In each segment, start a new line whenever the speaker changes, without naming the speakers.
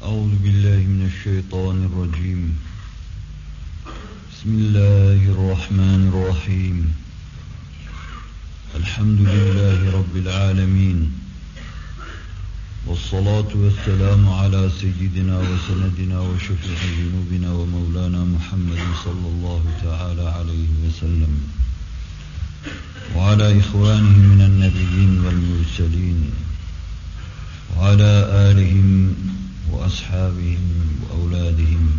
أعوذ بالله من الشيطان الرجيم. بسم الله الرحمن الرحيم. الحمد لله رب العالمين. والصلاة والسلام على سيدنا وسندنا وشفيع ذنوبنا ومولانا محمد صلى الله تعالى عليه وسلم. وعلى إخوانه من النبيين والمرسلين. وعلى آلهم وأصحابهم وأولادهم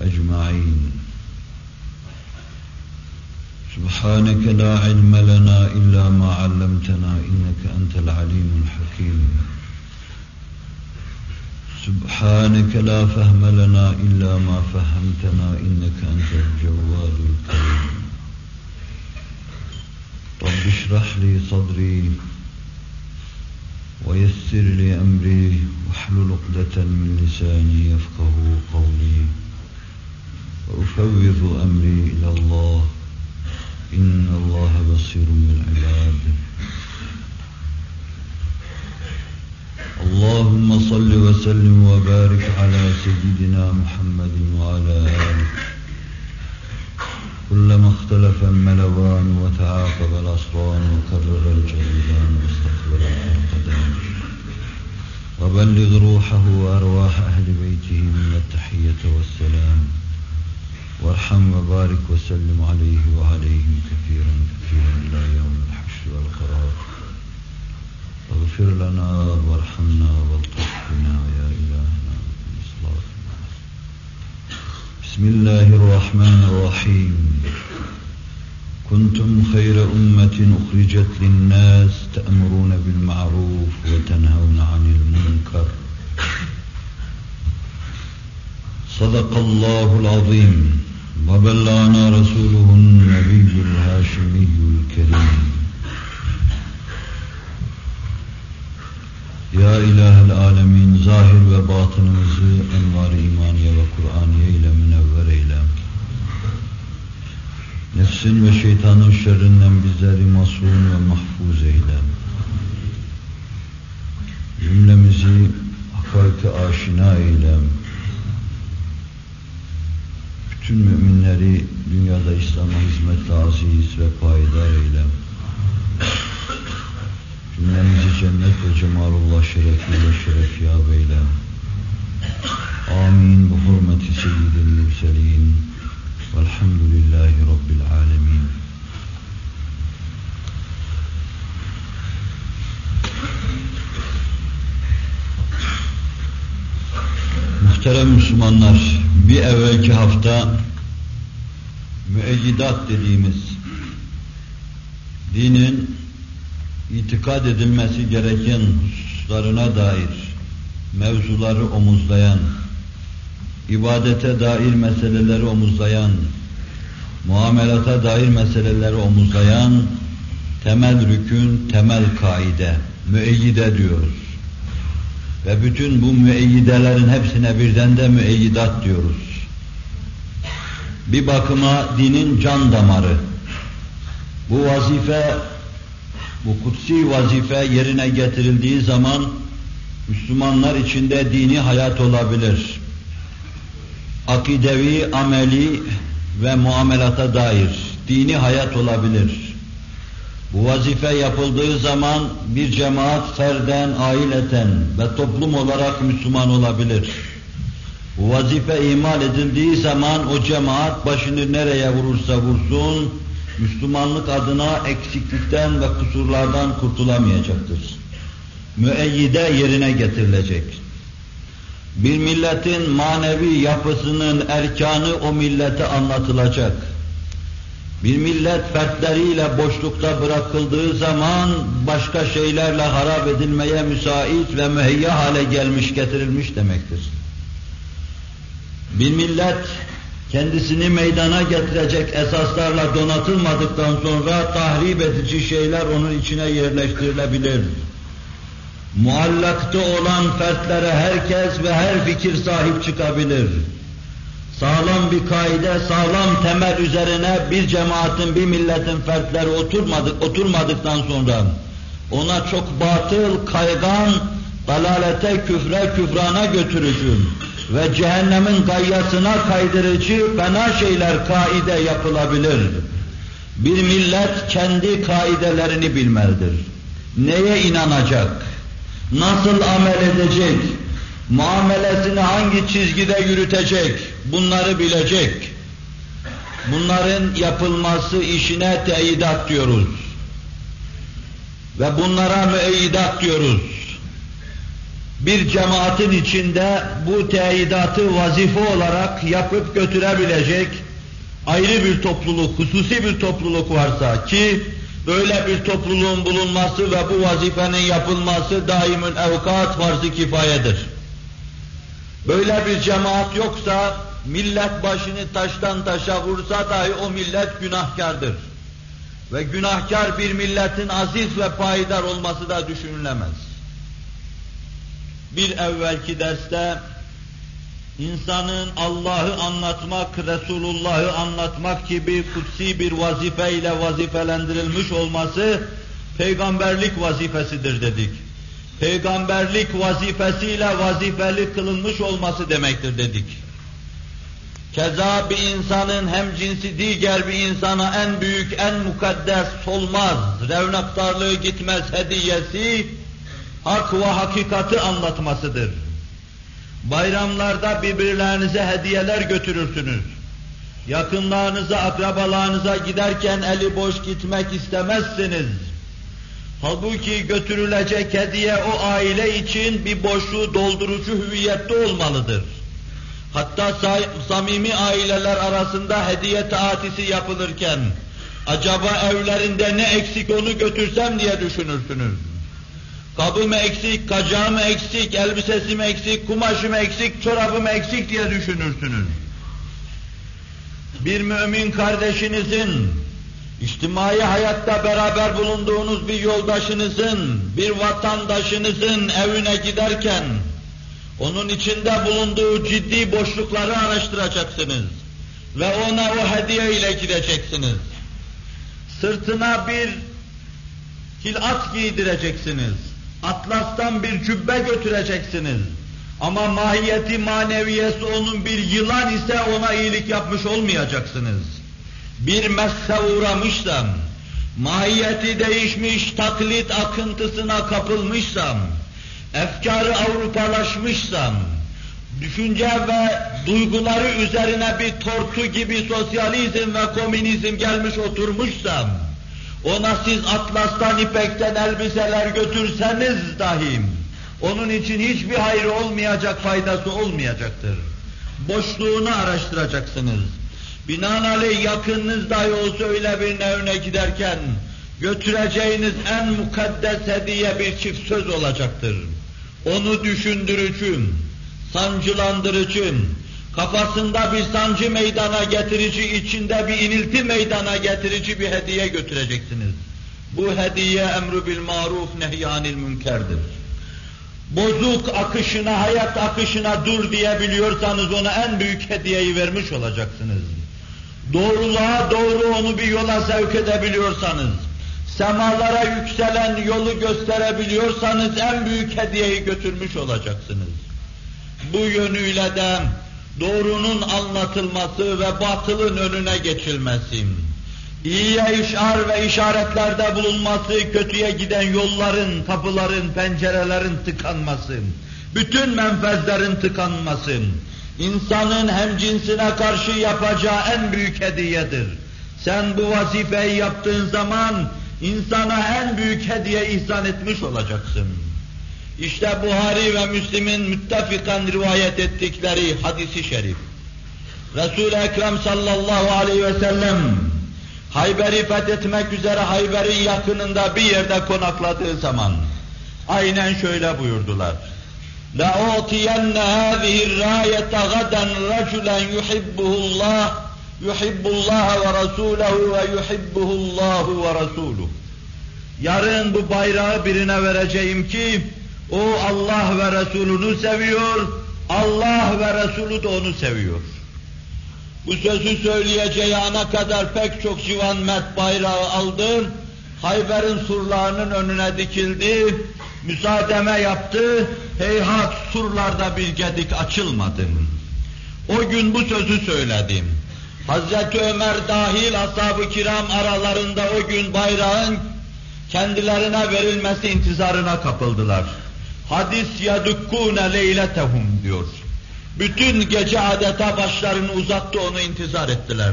أجمعين. سبحانك لا علم لنا إلا ما علمتنا إنك أنت العليم الحكيم. سبحانك لا فهم لنا إلا ما فهمتنا إنك أنت الجواد الكريم. رب اشرح لي صدري ويسر لي أمري واحلل عقدة من لساني يفقه قولي وأفوض أمري إلى الله. إن الله بصير بالعباد. اللهم صل وسلم وبارك على سيدنا محمد وعلى آله. كلما اختلف الملوان وتعاقب الأصوان وكرر الجليلان واستقبل القدام وبلغ روحه وأرواح أهل بيته من التحية والسلام. وارحم وبارك وسلم عليه وعليهم كثيرا كثيرا إلى يوم الحشر والقرار. اغفر لنا وارحمنا والطف بنا يا إلهنا بسم الله الرحمن الرحيم. كنتم خير أمة أخرجت للناس تأمرون بالمعروف وتنهون عن المنكر. صدق الله العظيم. وبلغنا رسوله النبي الهاشمي الكريم. Ya İlahel Alemin zahir ve batınımızı envar-ı imaniye ve Kur'aniye ile münevver eyle. Nefsin ve şeytanın şerrinden bizleri masum ve mahfuz eyle. Cümlemizi hakaike aşina eyle. Bütün müminleri dünyada İslam'a hizmetle aziz ve payidar eyle. Cümlemizi cennet ve cemalullah şerefiyle şerefyab eyle. Amin. Bu hürmeti seyyidil mürselin. Velhamdülillahi Rabbil alemin. Muhterem Müslümanlar, bir evvelki hafta müeyyidat dediğimiz dinin itikad edilmesi gereken hususlarına dair mevzuları omuzlayan, ibadete dair meseleleri omuzlayan, muamelata dair meseleleri omuzlayan temel rükün, temel kaide, müeyyide diyoruz. Ve bütün bu müeyyidelerin hepsine birden de müeyyidat diyoruz. Bir bakıma dinin can damarı. Bu vazife bu kutsi vazife yerine getirildiği zaman Müslümanlar içinde dini hayat olabilir. Akidevi, ameli ve muamelata dair dini hayat olabilir. Bu vazife yapıldığı zaman bir cemaat ferden, aileten ve toplum olarak Müslüman olabilir. Bu vazife imal edildiği zaman o cemaat başını nereye vurursa vursun, Müslümanlık adına eksiklikten ve kusurlardan kurtulamayacaktır. Müeyyide yerine getirilecek. Bir milletin manevi yapısının erkanı o millete anlatılacak. Bir millet fertleriyle boşlukta bırakıldığı zaman başka şeylerle harap edilmeye müsait ve müheyya hale gelmiş getirilmiş demektir. Bir millet kendisini meydana getirecek esaslarla donatılmadıktan sonra tahrip edici şeyler onun içine yerleştirilebilir. Muallakta olan fertlere herkes ve her fikir sahip çıkabilir. Sağlam bir kaide, sağlam temel üzerine bir cemaatin, bir milletin fertleri oturmadık, oturmadıktan sonra ona çok batıl, kaygan, dalalete, küfre, küfrana götürücü ve cehennemin gayyasına kaydırıcı fena şeyler kaide yapılabilir. Bir millet kendi kaidelerini bilmelidir. Neye inanacak? Nasıl amel edecek? Muamelesini hangi çizgide yürütecek? Bunları bilecek. Bunların yapılması işine teyidat diyoruz. Ve bunlara müeyyidat diyoruz. Bir cemaatin içinde bu teyidatı vazife olarak yapıp götürebilecek ayrı bir topluluk, hususi bir topluluk varsa ki böyle bir topluluğun bulunması ve bu vazifenin yapılması daimin evkat farz-ı kifayedir. Böyle bir cemaat yoksa millet başını taştan taşa vursa dahi o millet günahkardır. Ve günahkar bir milletin aziz ve payidar olması da düşünülemez. Bir evvelki derste insanın Allah'ı anlatmak, Resulullah'ı anlatmak gibi kutsi bir vazife ile vazifelendirilmiş olması peygamberlik vazifesidir dedik. Peygamberlik vazifesiyle vazifeli kılınmış olması demektir dedik. Keza bir insanın hem cinsi diğer bir insana en büyük, en mukaddes, solmaz, revnaktarlığı gitmez hediyesi, hak ve hakikati anlatmasıdır. Bayramlarda birbirlerinize hediyeler götürürsünüz. Yakınlarınıza, akrabalarınıza giderken eli boş gitmek istemezsiniz. Halbuki götürülecek hediye o aile için bir boşluğu doldurucu hüviyette olmalıdır. Hatta samimi aileler arasında hediye taatisi yapılırken acaba evlerinde ne eksik onu götürsem diye düşünürsünüz. Kabım eksik, kacağım eksik, elbisesim eksik, kumaşım eksik, çorabım eksik diye düşünürsünüz. Bir mümin kardeşinizin, içtimai hayatta beraber bulunduğunuz bir yoldaşınızın, bir vatandaşınızın evine giderken, onun içinde bulunduğu ciddi boşlukları araştıracaksınız. Ve ona o hediye ile gideceksiniz. Sırtına bir hilat giydireceksiniz. Atlastan bir cübbe götüreceksiniz. Ama mahiyeti maneviyesi onun bir yılan ise ona iyilik yapmış olmayacaksınız. Bir messe uğramışsam, mahiyeti değişmiş, taklit akıntısına kapılmışsam, efkarı Avrupalaşmışsam, düşünce ve duyguları üzerine bir tortu gibi sosyalizm ve komünizm gelmiş oturmuşsam, ona siz atlastan, ipekten elbiseler götürseniz dahi, onun için hiçbir hayrı olmayacak, faydası olmayacaktır. Boşluğunu araştıracaksınız. Binaenaleyh yakınınız dahi olsa öyle bir evine giderken, götüreceğiniz en mukaddes hediye bir çift söz olacaktır. Onu düşündürücü, sancılandırıcı, kafasında bir sancı meydana getirici, içinde bir inilti meydana getirici bir hediye götüreceksiniz. Bu hediye emru bil maruf nehyanil münkerdir. Bozuk akışına, hayat akışına dur diyebiliyorsanız ona en büyük hediyeyi vermiş olacaksınız. Doğruluğa doğru onu bir yola sevk edebiliyorsanız, semalara yükselen yolu gösterebiliyorsanız en büyük hediyeyi götürmüş olacaksınız. Bu yönüyle de doğrunun anlatılması ve batılın önüne geçilmesi, iyiye işar ve işaretlerde bulunması, kötüye giden yolların, kapıların, pencerelerin tıkanması, bütün menfezlerin tıkanması, insanın hem cinsine karşı yapacağı en büyük hediyedir. Sen bu vazifeyi yaptığın zaman insana en büyük hediye ihsan etmiş olacaksın. İşte Buhari ve Müslim'in müttefikan rivayet ettikleri hadisi şerif. Resul-i Ekrem sallallahu aleyhi ve sellem Hayber'i fethetmek üzere Hayber'in yakınında bir yerde konakladığı zaman aynen şöyle buyurdular. لَاُعْتِيَنَّ هَذِهِ الرَّايَةَ غَدًا رَجُلًا يُحِبُّهُ اللّٰهِ يُحِبُّ اللّٰهَ وَرَسُولَهُ وَيُحِبُّهُ اللّٰهُ وَرَسُولُهُ Yarın bu bayrağı birine vereceğim ki o Allah ve Resulünü seviyor, Allah ve Resulü de onu seviyor. Bu sözü söyleyeceği ana kadar pek çok civan mert bayrağı aldı, Hayber'in surlarının önüne dikildi, müsaademe yaptı, Heyhat surlarda bir gedik açılmadım. O gün bu sözü söyledim. Hazreti Ömer dahil ashab-ı kiram aralarında o gün bayrağın kendilerine verilmesi intizarına kapıldılar. Hadis yadukkûne leyletehum diyor. Bütün gece adeta başlarını uzattı onu intizar ettiler.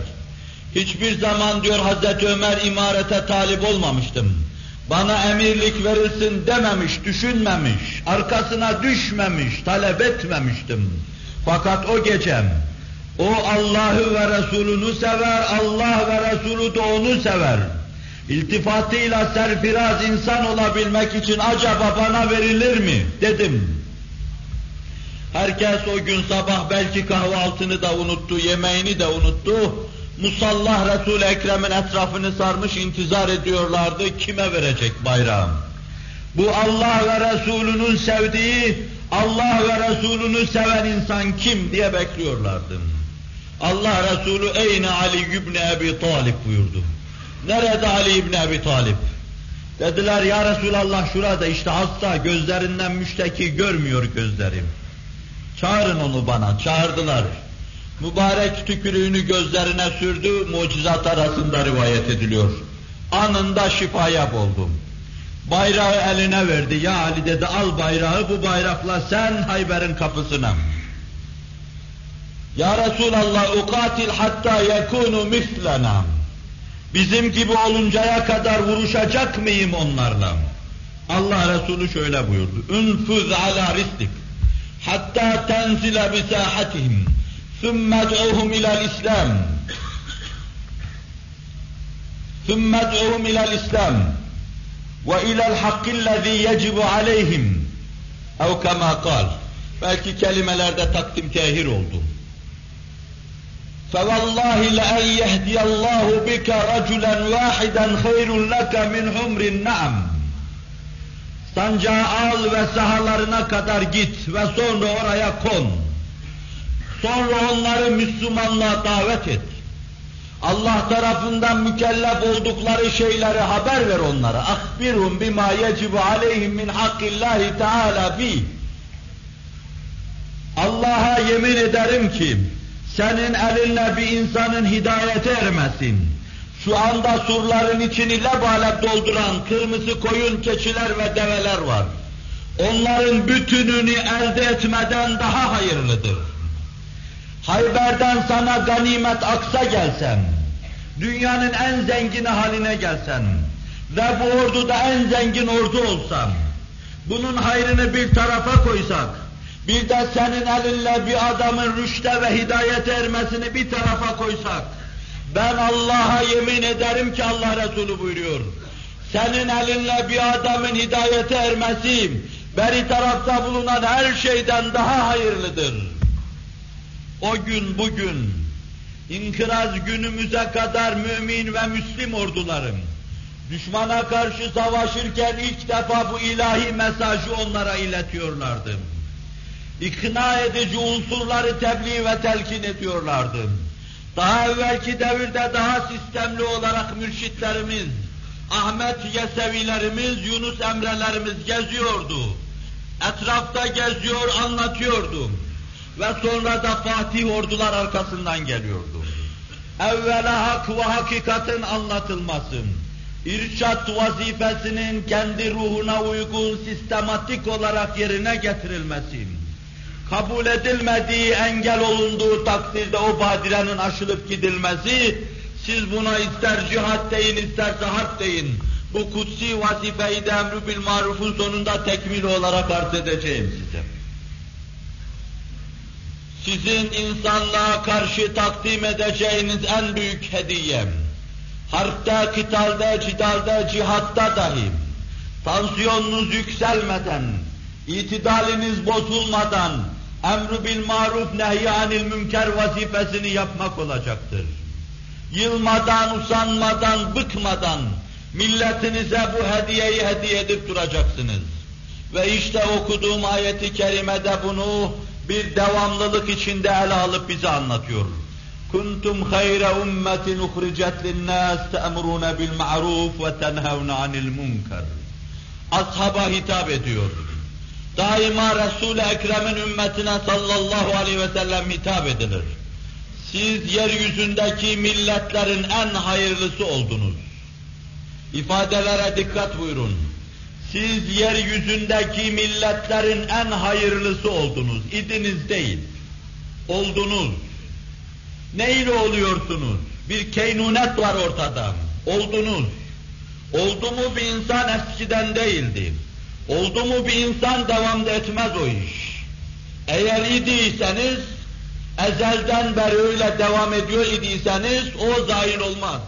Hiçbir zaman diyor Hazreti Ömer imarete talip olmamıştım. Bana emirlik verilsin dememiş, düşünmemiş, arkasına düşmemiş, talep etmemiştim. Fakat o gecem, o Allah'ı ve Resulünü sever, Allah ve Resulü de onu sever. İltifatıyla serfiraz insan olabilmek için acaba bana verilir mi dedim. Herkes o gün sabah belki kahvaltını da unuttu, yemeğini de unuttu. Musallah Resul-i Ekrem'in etrafını sarmış intizar ediyorlardı. Kime verecek bayrağım? Bu Allah ve Resulünün sevdiği, Allah ve Resulünü seven insan kim diye bekliyorlardı. Allah Resulü eyne Ali ibn Ebi Talib buyurdu. Nerede Ali ibn Ebi Talib? Dediler ya Resulallah şurada işte hasta gözlerinden müşteki görmüyor gözlerim. Çağırın onu bana, çağırdılar. Mübarek tükürüğünü gözlerine sürdü, mucizat arasında rivayet ediliyor. Anında şifaya buldum. Bayrağı eline verdi. Ya Ali dedi al bayrağı bu bayrakla sen Hayber'in kapısına. Ya Resulallah ukatil hatta yekunu mislena. Bizim gibi oluncaya kadar vuruşacak mıyım onlarla? Allah Resulü şöyle buyurdu. Ünfüz ala rislik. Hatta tenzile bisahatihim. Sümme du'uhum ilal İslam. Sümme du'uhum ilal İslam. Ve ilal hakkillezî yecibu aleyhim. Ev kema kal. Belki kelimelerde takdim tehir oldu. فَوَاللّٰهِ لَاَنْ يَهْدِيَ اللّٰهُ بِكَ رَجُلًا وَاحِدًا خَيْرٌ لَكَ مِنْ حُمْرِ النَّعَمِ Sancağı al ve sahalarına kadar git ve sonra oraya kon. Sonra onları Müslümanlığa davet et. Allah tarafından mükellef oldukları şeyleri haber ver onlara. Akbirhum bima yecibu aleyhim min hakkillahi teala bi. Allah'a yemin ederim ki senin elinle bir insanın hidayete ermesin. Şu anda surların içini lebalep dolduran kırmızı koyun keçiler ve develer var. Onların bütününü elde etmeden daha hayırlıdır. Hayber'den sana ganimet aksa gelsen, dünyanın en zengini haline gelsen ve bu orduda en zengin ordu olsam, bunun hayrını bir tarafa koysak, bir de senin elinle bir adamın rüşte ve hidayete ermesini bir tarafa koysak, ben Allah'a yemin ederim ki Allah Resulü buyuruyor, senin elinle bir adamın hidayete ermesi, beri tarafta bulunan her şeyden daha hayırlıdır. O gün bugün, inkıraz günümüze kadar mümin ve müslim ordularım, düşmana karşı savaşırken ilk defa bu ilahi mesajı onlara iletiyorlardı. İkna edici unsurları tebliğ ve telkin ediyorlardı. Daha evvelki devirde daha sistemli olarak mürşitlerimiz, Ahmet Yesevilerimiz, Yunus Emrelerimiz geziyordu. Etrafta geziyor, anlatıyordu. Ve sonra da Fatih ordular arkasından geliyordu. Evvela hak ve hakikatin anlatılması, irşat vazifesinin kendi ruhuna uygun sistematik olarak yerine getirilmesi, kabul edilmediği, engel olunduğu takdirde o badirenin aşılıp gidilmesi, siz buna ister cihat deyin, isterse harp deyin, bu kutsi vazifeyi de emri bil marufun sonunda tekmil olarak arz edeceğim size. Sizin insanlığa karşı takdim edeceğiniz en büyük hediyem, harpte, kitalde, cidalde, cihatta dahi, tansiyonunuz yükselmeden, itidaliniz bozulmadan, emr bil maruf nehyanil münker vazifesini yapmak olacaktır. Yılmadan, usanmadan, bıkmadan milletinize bu hediyeyi hediye edip duracaksınız. Ve işte okuduğum ayeti kerimede bunu bir devamlılık içinde ele alıp bize anlatıyor. Kuntum hayra ummetin uhricet linnas te'muruna bil ma'ruf ve tenhevne anil munkar. Ashaba hitap ediyor. Daima Resul-i Ekrem'in ümmetine sallallahu aleyhi ve sellem hitap edilir. Siz yeryüzündeki milletlerin en hayırlısı oldunuz. İfadelere dikkat buyurun. Siz yeryüzündeki milletlerin en hayırlısı oldunuz. İdiniz değil. Oldunuz. Neyle oluyorsunuz? Bir keynunet var ortada. Oldunuz. Oldu mu bir insan eskiden değildi. Oldu mu bir insan devamda etmez o iş. Eğer idiyseniz, ezelden beri öyle devam ediyor idiyseniz o zail olmaz.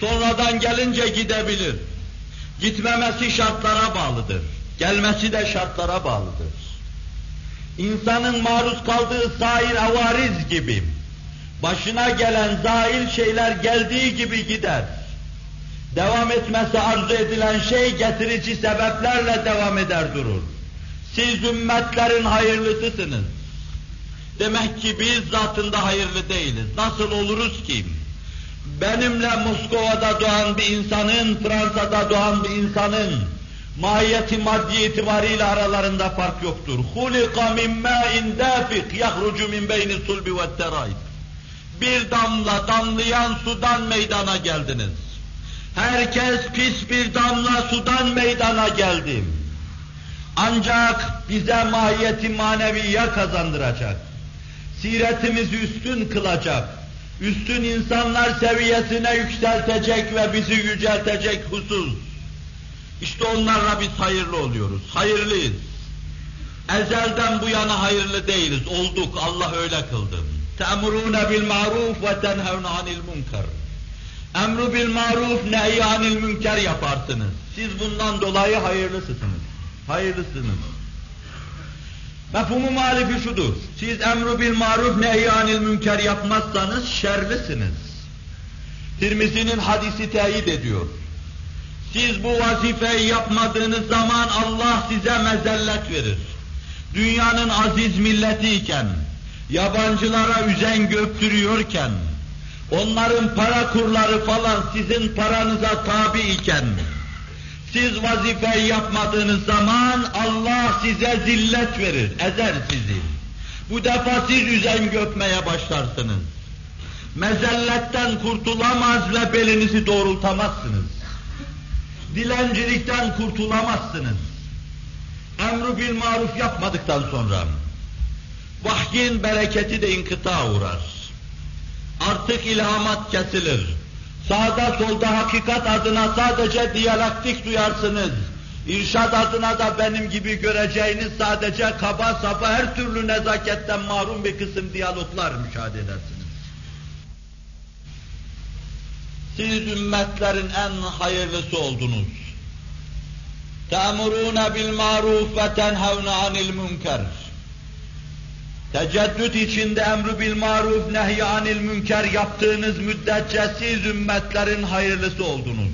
Sonradan gelince gidebilir. Gitmemesi şartlara bağlıdır. Gelmesi de şartlara bağlıdır. İnsanın maruz kaldığı sair avariz gibi, başına gelen zail şeyler geldiği gibi gider. Devam etmesi arzu edilen şey getirici sebeplerle devam eder durur. Siz ümmetlerin hayırlısısınız. Demek ki biz zatında hayırlı değiliz. Nasıl oluruz ki? Benimle Moskova'da doğan bir insanın, Fransa'da doğan bir insanın mahiyeti maddi itibariyle aralarında fark yoktur. Hulika min ma'in dafik yahrucu min beyni sulbi ve. Bir damla damlayan sudan meydana geldiniz. Herkes pis bir damla sudan meydana geldi. Ancak bize mahiyeti maneviye kazandıracak. Siretimizi üstün kılacak. Üstün insanlar seviyesine yükseltecek ve bizi yüceltecek husus. İşte onlarla biz hayırlı oluyoruz. Hayırlıyız. Ezelden bu yana hayırlı değiliz. Olduk. Allah öyle kıldı. Te'murûne bil ma'ruf ve tenhevne anil. Emru bil maruf, nehy münker yaparsınız. Siz bundan dolayı hayırlısınız. Hayırlısınız. Mefhumu malifi şudur. Siz emru bil maruf nehyanil münker yapmazsanız şerlisiniz. Tirmizi'nin hadisi teyit ediyor. Siz bu vazifeyi yapmadığınız zaman Allah size mezellet verir. Dünyanın aziz milletiyken, yabancılara üzen göktürüyorken, onların para kurları falan sizin paranıza tabi iken, siz vazifeyi yapmadığınız zaman Allah size zillet verir, ezer sizi. Bu defa siz üzen göpmeye başlarsınız. Mezelletten kurtulamaz ve belinizi doğrultamazsınız. Dilencilikten kurtulamazsınız. Emru bil maruf yapmadıktan sonra vahyin bereketi de inkıta uğrar Artık ilhamat kesilir Sağda solda hakikat adına sadece diyalektik duyarsınız. İrşad adına da benim gibi göreceğiniz sadece kaba saba her türlü nezaketten mahrum bir kısım diyaloglar müşahede edersiniz. Siz ümmetlerin en hayırlısı oldunuz. تَأْمُرُونَ بِالْمَعْرُوفِ وَتَنْهَوْنَ عَنِ الْمُنْكَرِ Teceddüt içinde emru bil maruf nehy anil münker yaptığınız müddetçe siz ümmetlerin hayırlısı oldunuz.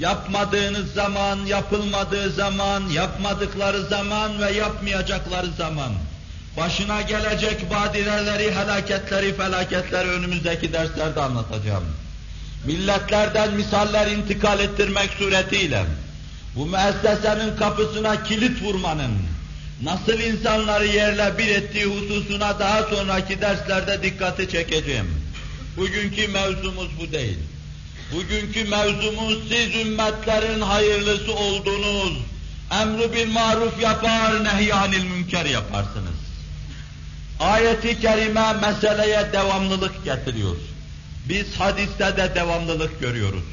Yapmadığınız zaman, yapılmadığı zaman, yapmadıkları zaman ve yapmayacakları zaman başına gelecek badireleri, helaketleri, felaketleri önümüzdeki derslerde anlatacağım. Milletlerden misaller intikal ettirmek suretiyle bu müessesenin kapısına kilit vurmanın, nasıl insanları yerle bir ettiği hususuna daha sonraki derslerde dikkati çekeceğim. Bugünkü mevzumuz bu değil. Bugünkü mevzumuz siz ümmetlerin hayırlısı oldunuz. Emru bil maruf yapar, nehyanil münker yaparsınız. Ayeti kerime meseleye devamlılık getiriyor. Biz hadiste de devamlılık görüyoruz.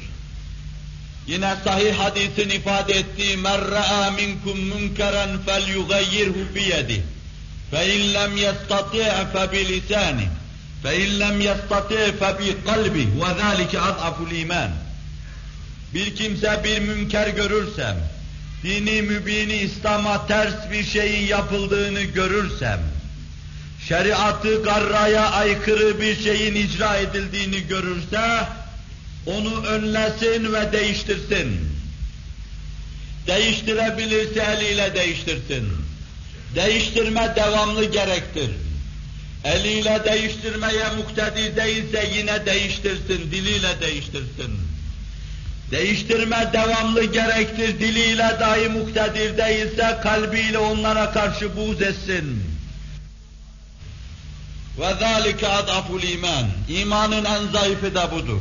Yine sahih hadisin ifade ettiği men ra'a minkum munkeren felyughayyirhu biyedi. Fe in lem yestati' fe bi lisani. Fe in lem yestati' fe bi kalbi ve zalike ad'aful iman. Bir kimse bir münker görürsem, dini mübini İslam'a ters bir şeyin yapıldığını görürsem, şeriatı garraya aykırı bir şeyin icra edildiğini görürse, onu önlesin ve değiştirsin. Değiştirebilirse eliyle değiştirsin. Değiştirme devamlı gerektir. Eliyle değiştirmeye muktedi değilse yine değiştirsin, diliyle değiştirsin. Değiştirme devamlı gerektir, diliyle dahi muktedir değilse kalbiyle onlara karşı buğz etsin. Ve zâlike adaful iman. İmanın en zayıfı da budur.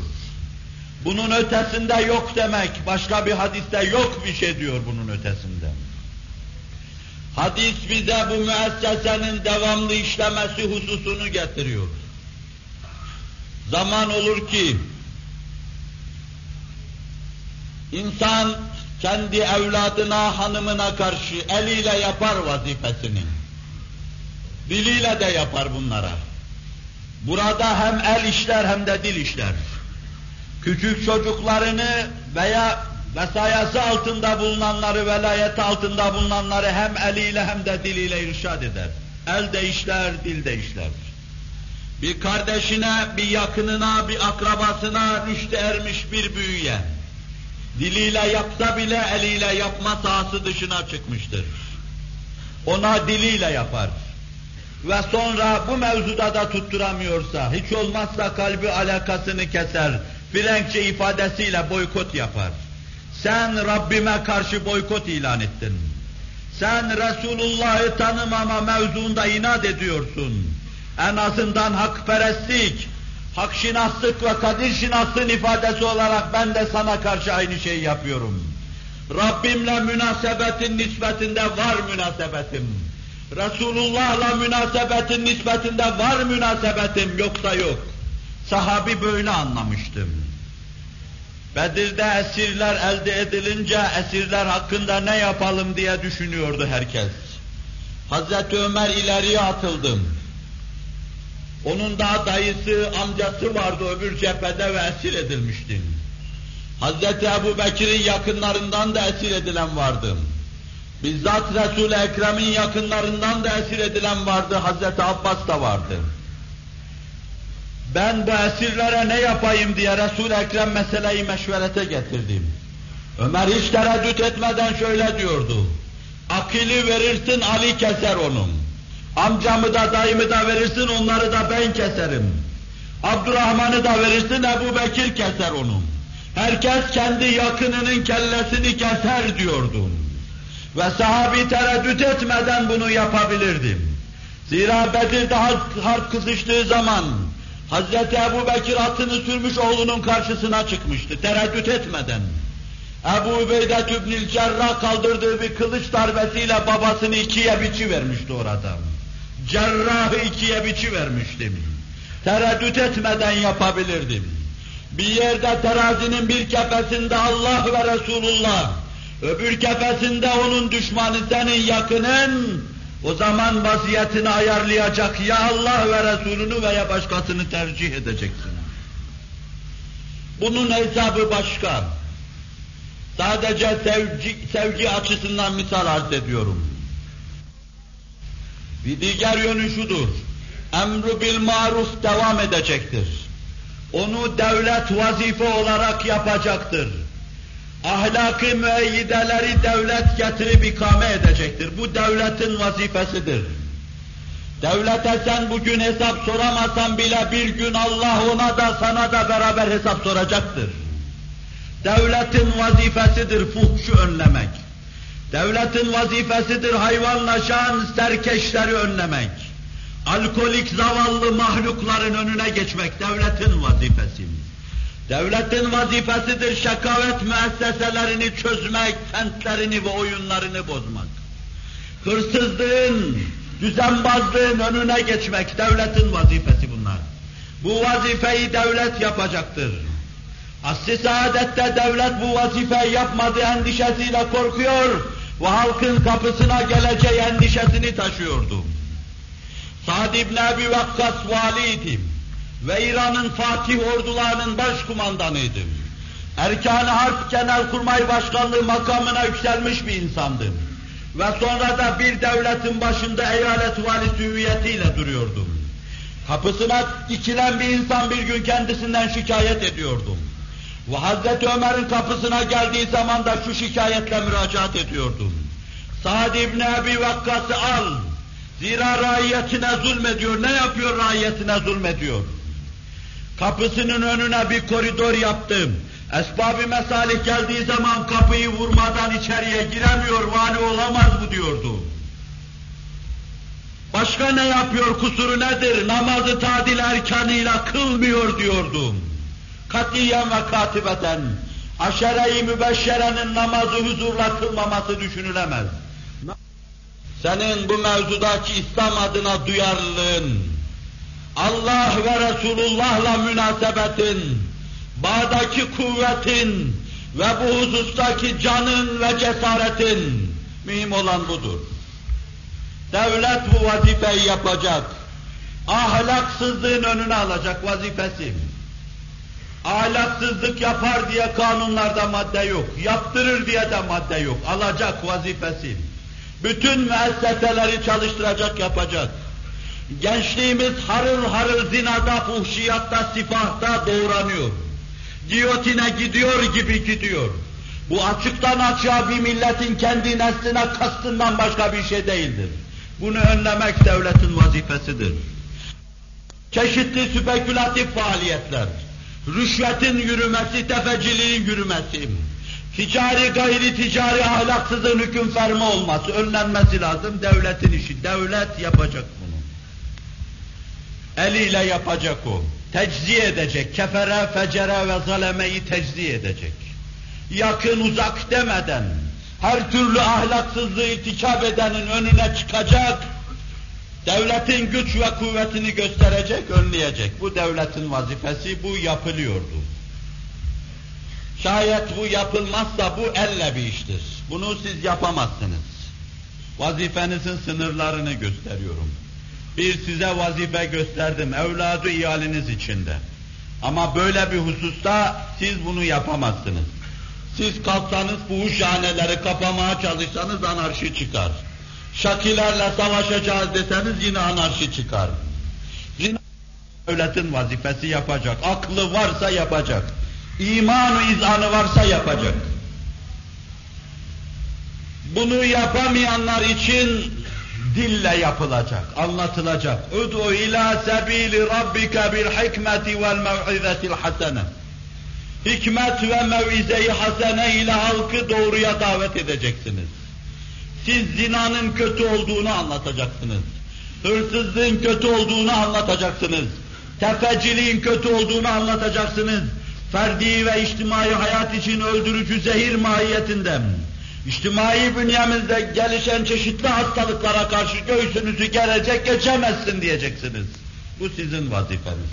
Bunun ötesinde yok demek, başka bir hadiste yok bir şey diyor bunun ötesinde. Hadis bize bu müessesenin devamlı işlemesi hususunu getiriyor. Zaman olur ki, insan kendi evladına, hanımına karşı eliyle yapar vazifesini. Diliyle de yapar bunlara. Burada hem el işler hem de dil işler. Küçük çocuklarını veya vesayası altında bulunanları, velayeti altında bulunanları hem eliyle hem de diliyle irşad eder. El de işler, dil de işler. Bir kardeşine, bir yakınına, bir akrabasına rüşte ermiş bir büyüye, diliyle yapsa bile eliyle yapma sahası dışına çıkmıştır. Ona diliyle yapar. Ve sonra bu mevzuda da tutturamıyorsa, hiç olmazsa kalbi alakasını keser, Frenkçe ifadesiyle boykot yapar. Sen Rabbime karşı boykot ilan ettin. Sen Resulullah'ı tanımama mevzuunda inat ediyorsun. En azından hakperestlik, hakşinaslık ve kadir şinaslığın ifadesi olarak ben de sana karşı aynı şeyi yapıyorum. Rabbimle münasebetin nispetinde var münasebetim. Resulullah'la münasebetin nispetinde var münasebetim, yoksa yok. Sahabi böyle anlamıştım. Bedir'de esirler elde edilince esirler hakkında ne yapalım diye düşünüyordu herkes. Hazreti Ömer ileriye atıldım. Onun da dayısı, amcası vardı öbür cephede ve esir edilmişti. Hazreti Ebu Bekir'in yakınlarından da esir edilen vardı. Bizzat Resul-i Ekrem'in yakınlarından da esir edilen vardı, Hazreti Abbas da vardı. Ben bu esirlere ne yapayım diye Resul-i Ekrem meseleyi meşverete getirdim. Ömer hiç tereddüt etmeden şöyle diyordu. Akili verirsin Ali keser onun. Amcamı da dayımı da verirsin onları da ben keserim. Abdurrahman'ı da verirsin Ebu Bekir keser onun. Herkes kendi yakınının kellesini keser diyordum. Ve sahabi tereddüt etmeden bunu yapabilirdim. Zira Bedir'de harp kızıştığı zaman Hazreti Ebu Bekir atını sürmüş oğlunun karşısına çıkmıştı tereddüt etmeden. Ebu Übeyde Tübnil Cerrah kaldırdığı bir kılıç darbesiyle babasını ikiye biçi vermişti orada. Cerrahı ikiye biçi vermiştim. Tereddüt etmeden yapabilirdim. Bir yerde terazinin bir kefesinde Allah ve Resulullah, öbür kefesinde onun düşmanı senin yakının, o zaman vaziyetini ayarlayacak ya Allah ve Resulünü veya başkasını tercih edeceksin. Bunun hesabı başka. Sadece sevgi, sevgi açısından misal arz ediyorum. Bir diğer yönü şudur. Emru bil maruf devam edecektir. Onu devlet vazife olarak yapacaktır ahlaki müeyyideleri devlet getirip ikame edecektir. Bu devletin vazifesidir. Devlete sen bugün hesap soramasan bile bir gün Allah ona da sana da beraber hesap soracaktır. Devletin vazifesidir fuhşu önlemek. Devletin vazifesidir hayvanlaşan serkeşleri önlemek. Alkolik zavallı mahlukların önüne geçmek devletin vazifesi. Devletin vazifesidir şakavet müesseselerini çözmek, kentlerini ve oyunlarını bozmak. Hırsızlığın, düzenbazlığın önüne geçmek devletin vazifesi bunlar. Bu vazifeyi devlet yapacaktır. Asli saadette devlet bu vazifeyi yapmadığı endişesiyle korkuyor ve halkın kapısına geleceği endişesini taşıyordu. Sa'd ibn Ebi Vakkas valiydim ve İran'ın Fatih ordularının başkumandanıydım. Erkan-ı Harp Genelkurmay Başkanlığı makamına yükselmiş bir insandım. Ve sonra da bir devletin başında eyalet valisi hüviyetiyle duruyordum. Kapısına dikilen bir insan bir gün kendisinden şikayet ediyordum. Ve Hazreti Ömer'in kapısına geldiği zaman da şu şikayetle müracaat ediyordum. Sa'd ibn Ebi Vakkas'ı al. Zira raiyetine zulmediyor. Ne yapıyor raiyetine zulmediyor? Kapısının önüne bir koridor yaptım. Esbab-ı mesalih geldiği zaman kapıyı vurmadan içeriye giremiyor, vali olamaz bu diyordu. Başka ne yapıyor, kusuru nedir? Namazı tadil erkanıyla kılmıyor diyordum. Katiyen ve katibeten. Aşere-i mübeşşerenin namazı huzurla kılmaması düşünülemez. Senin bu mevzudaki İslam adına duyarlılığın, Allah ve Resulullah'la münasebetin, bağdaki kuvvetin ve bu husustaki canın ve cesaretin mühim olan budur. Devlet bu vazifeyi yapacak. Ahlaksızlığın önüne alacak vazifesi. Ahlaksızlık yapar diye kanunlarda madde yok. Yaptırır diye de madde yok. Alacak vazifesi. Bütün müesseseleri çalıştıracak, yapacak. Gençliğimiz harıl harıl zinada, fuhşiyatta, sifahta doğranıyor. Giyotine gidiyor gibi gidiyor. Bu açıktan açığa bir milletin kendi nesline kastından başka bir şey değildir. Bunu önlemek devletin vazifesidir. Çeşitli spekülatif faaliyetler, rüşvetin yürümesi, tefeciliğin yürümesi, ticari gayri ticari ahlaksızın hüküm ferma olması, önlenmesi lazım devletin işi. Devlet yapacak. Eliyle yapacak o. Tecziye edecek. Kefere, fecere ve zalemeyi tecziye edecek. Yakın uzak demeden, her türlü ahlaksızlığı irtikap edenin önüne çıkacak, devletin güç ve kuvvetini gösterecek, önleyecek. Bu devletin vazifesi, bu yapılıyordu. Şayet bu yapılmazsa bu elle bir iştir. Bunu siz yapamazsınız. Vazifenizin sınırlarını gösteriyorum. Bir size vazife gösterdim, evladı iyaliniz içinde. Ama böyle bir hususta siz bunu yapamazsınız. Siz kalksanız fuhuşhaneleri kapamaya çalışsanız anarşi çıkar. Şakilerle savaşacağız deseniz yine anarşi çıkar. Yine devletin vazifesi yapacak. Aklı varsa yapacak. İmanı izanı varsa yapacak. Bunu yapamayanlar için dille yapılacak, anlatılacak. Ud'u ila sebili rabbike bil hikmeti vel mev'izetil hasene. Hikmet ve mevize-i hasene ile halkı doğruya davet edeceksiniz. Siz zinanın kötü olduğunu anlatacaksınız. Hırsızlığın kötü olduğunu anlatacaksınız. Tefeciliğin kötü olduğunu anlatacaksınız. Ferdi ve içtimai hayat için öldürücü zehir mahiyetinden, içtimai bünyemizde gelişen çeşitli hastalıklara karşı göğsünüzü gelecek geçemezsin diyeceksiniz. Bu sizin vazifeniz.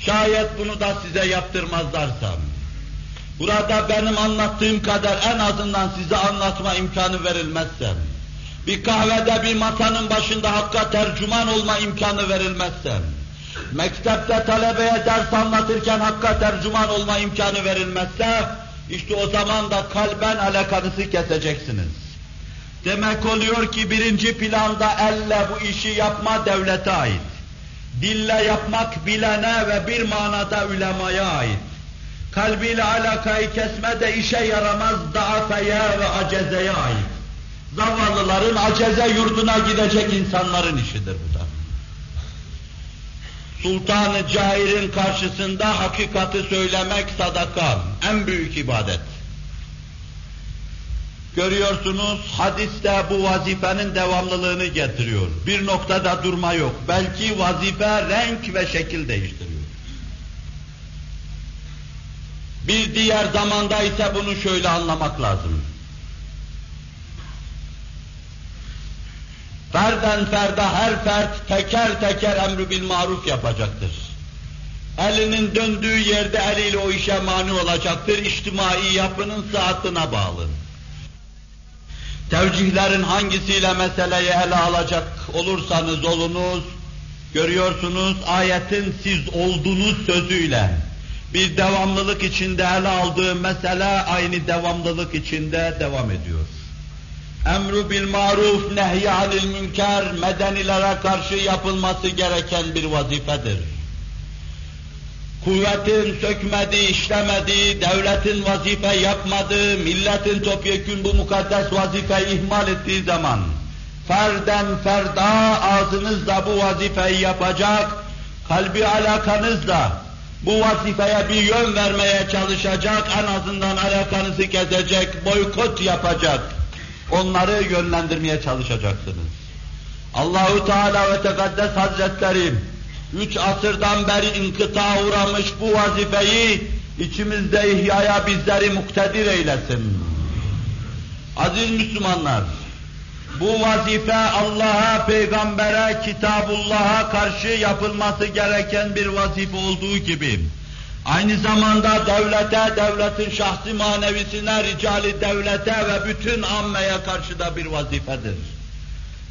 Şayet bunu da size yaptırmazlarsa, burada benim anlattığım kadar en azından size anlatma imkanı verilmezse, bir kahvede bir masanın başında hakka tercüman olma imkanı verilmezse, mektepte talebeye ders anlatırken hakka tercüman olma imkanı verilmezse, işte o zaman da kalben alakanızı keseceksiniz. Demek oluyor ki birinci planda elle bu işi yapma devlete ait. Dille yapmak bilene ve bir manada ulemaya ait. Kalbiyle alakayı kesme de işe yaramaz daafeye ve acezeye ait. Zavallıların aceze yurduna gidecek insanların işidir bu da. Sultan-ı karşısında hakikati söylemek sadaka, en büyük ibadet. Görüyorsunuz hadiste bu vazifenin devamlılığını getiriyor. Bir noktada durma yok. Belki vazife renk ve şekil değiştiriyor. Bir diğer zamanda ise bunu şöyle anlamak lazım. Ferden ferda her fert teker teker emri bil maruf yapacaktır. Elinin döndüğü yerde eliyle o işe mani olacaktır. İçtimai yapının saatine bağlı. Tevcihlerin hangisiyle meseleyi ele alacak olursanız olunuz, görüyorsunuz ayetin siz oldunuz sözüyle bir devamlılık içinde ele aldığı mesele aynı devamlılık içinde devam ediyor. Emru bil maruf, nehy anil münker, medenilere karşı yapılması gereken bir vazifedir. Kuvvetin sökmediği, işlemediği, devletin vazife yapmadığı, milletin topyekün bu mukaddes vazifeyi ihmal ettiği zaman, ferden ferda ağzınızla bu vazifeyi yapacak, kalbi alakanızla, bu vazifeye bir yön vermeye çalışacak, en azından alakanızı kesecek, boykot yapacak. Onları yönlendirmeye çalışacaksınız. Allahu Teala ve Tekaddes Hazretleri üç asırdan beri inkıta uğramış bu vazifeyi içimizde ihyaya bizleri muktedir eylesin. Aziz Müslümanlar, bu vazife Allah'a, peygambere, kitabullah'a karşı yapılması gereken bir vazife olduğu gibi, aynı zamanda devlete, devletin şahsi manevisine, ricali devlete ve bütün ammeye karşı da bir vazifedir.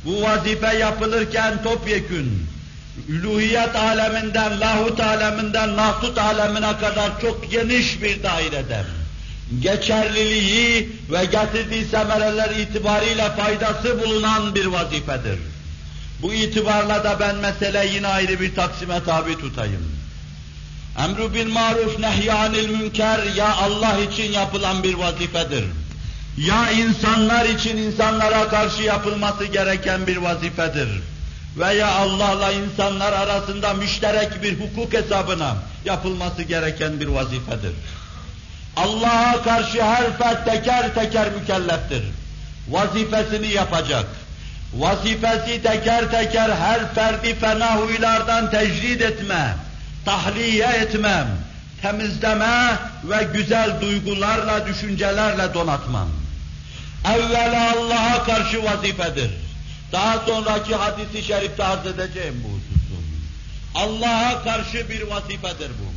Bu vazife yapılırken topyekün, üluhiyet aleminden, lahut aleminden, nahtut alemine kadar çok geniş bir dairede geçerliliği ve getirdiği semereler itibariyle faydası bulunan bir vazifedir. Bu itibarla da ben mesele yine ayrı bir taksime tabi tutayım. Emru bil maruf nehyanil münker ya Allah için yapılan bir vazifedir. Ya insanlar için insanlara karşı yapılması gereken bir vazifedir. Veya Allah'la insanlar arasında müşterek bir hukuk hesabına yapılması gereken bir vazifedir. Allah'a karşı her fert teker teker mükelleftir. Vazifesini yapacak. Vazifesi teker teker her ferdi fena huylardan tecrid etme, tahliye etmem, temizleme ve güzel duygularla, düşüncelerle donatmam. Evvela Allah'a karşı vazifedir. Daha sonraki hadisi şerifte arz edeceğim bu hususu. Allah'a karşı bir vazifedir bu.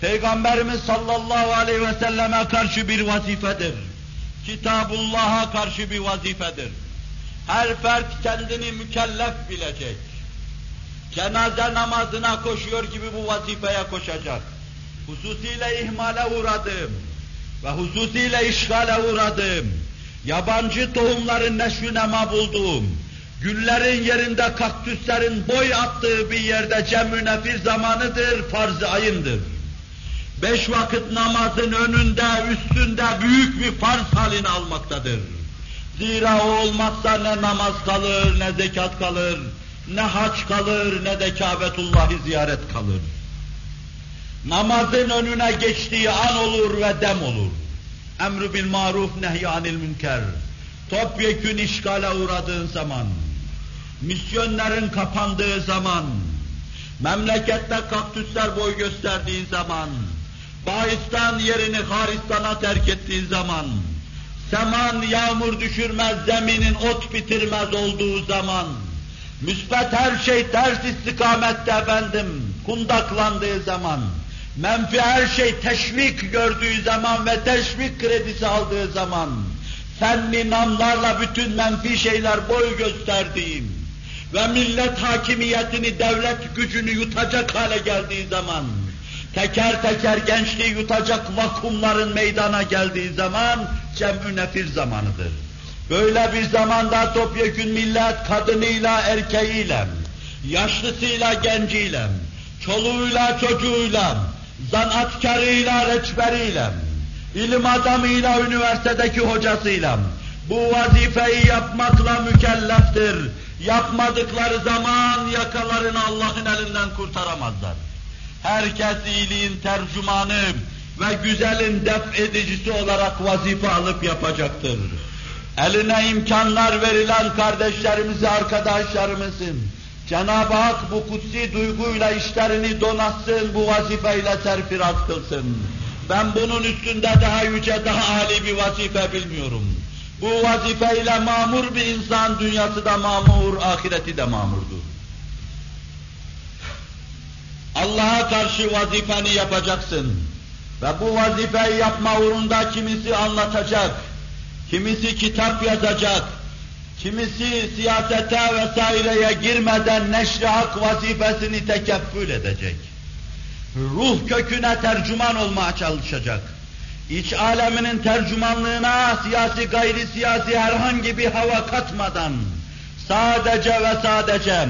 Peygamberimiz sallallahu aleyhi ve selleme karşı bir vazifedir. Kitabullah'a karşı bir vazifedir. Her fert kendini mükellef bilecek. Cenaze namazına koşuyor gibi bu vazifeye koşacak. Hususiyle ihmale uğradım ve hususiyle işgale uğradım. Yabancı tohumların neşvi nema bulduğum, güllerin yerinde kaktüslerin boy attığı bir yerde cem nefir zamanıdır, farz-ı ayındır beş vakit namazın önünde, üstünde büyük bir farz halini almaktadır. Zira o olmazsa ne namaz kalır, ne zekat kalır, ne haç kalır, ne de Kâbetullah'ı ziyaret kalır. Namazın önüne geçtiği an olur ve dem olur. Emr bil maruf nehyanil münker. Topyekün işgale uğradığın zaman, misyonların kapandığı zaman, memlekette kaktüsler boy gösterdiği zaman, Bahistan yerini Haristan'a terk ettiği zaman, seman yağmur düşürmez, zeminin ot bitirmez olduğu zaman, müsbet her şey ters istikamette efendim, kundaklandığı zaman, menfi her şey teşvik gördüğü zaman ve teşvik kredisi aldığı zaman, fenli namlarla bütün menfi şeyler boy gösterdiğim ve millet hakimiyetini, devlet gücünü yutacak hale geldiği zaman, teker teker gençliği yutacak vakumların meydana geldiği zaman cem'ü nefir zamanıdır. Böyle bir zamanda topyekün millet kadınıyla erkeğiyle, yaşlısıyla genciyle, çoluğuyla çocuğuyla, zanatkarıyla reçberiyle, ilim adamıyla üniversitedeki hocasıyla bu vazifeyi yapmakla mükelleftir. Yapmadıkları zaman yakalarını Allah'ın elinden kurtaramazlar. Herkes iyiliğin tercümanı ve güzelin def edicisi olarak vazife alıp yapacaktır. Eline imkanlar verilen kardeşlerimizi, arkadaşlarımızın, Cenab-ı Hak bu kutsi duyguyla işlerini donatsın, bu vazifeyle serfiraz kılsın. Ben bunun üstünde daha yüce, daha âli bir vazife bilmiyorum. Bu vazifeyle mamur bir insan, dünyası da mamur, ahireti de mamurdur. Allah'a karşı vazifeni yapacaksın. Ve bu vazifeyi yapma uğrunda kimisi anlatacak, kimisi kitap yazacak, kimisi siyasete vesaireye girmeden neşri hak vazifesini tekeffül edecek. Ruh köküne tercüman olmaya çalışacak. İç aleminin tercümanlığına siyasi gayri siyasi herhangi bir hava katmadan sadece ve sadece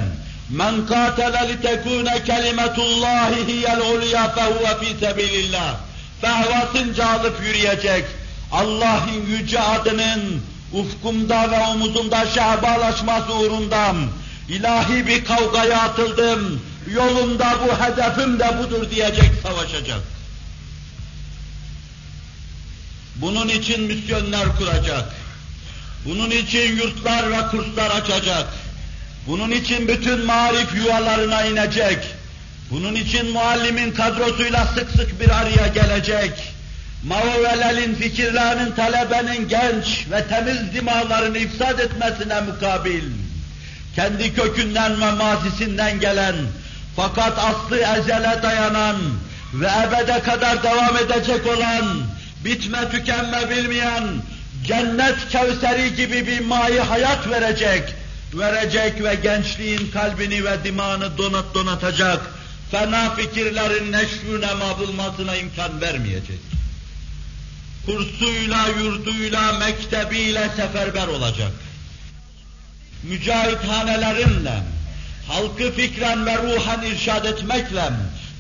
Men katele litekune kelimetullahi hiyel ulya fehuve fi sebilillah. Fehvasınca alıp yürüyecek. Allah'ın yüce adının ufkumda ve omuzumda şehbalaşması uğrunda ilahi bir kavgaya atıldım. yolunda bu hedefim de budur diyecek, savaşacak. Bunun için misyonlar kuracak. Bunun için yurtlar ve kurslar açacak. Bunun için bütün marif yuvalarına inecek. Bunun için muallimin kadrosuyla sık sık bir araya gelecek. Mao ve Lel'in fikirlerinin talebenin genç ve temiz dimağlarını ifsad etmesine mukabil, kendi kökünden ve mazisinden gelen, fakat aslı ezele dayanan ve ebede kadar devam edecek olan, bitme tükenme bilmeyen, cennet kevseri gibi bir mayı hayat verecek, verecek ve gençliğin kalbini ve dimağını donat donatacak, fena fikirlerin neşrüne bulmasına imkan vermeyecek. Kursuyla, yurduyla, mektebiyle seferber olacak. Mücahithanelerinle, halkı fikren ve ruhan irşad etmekle,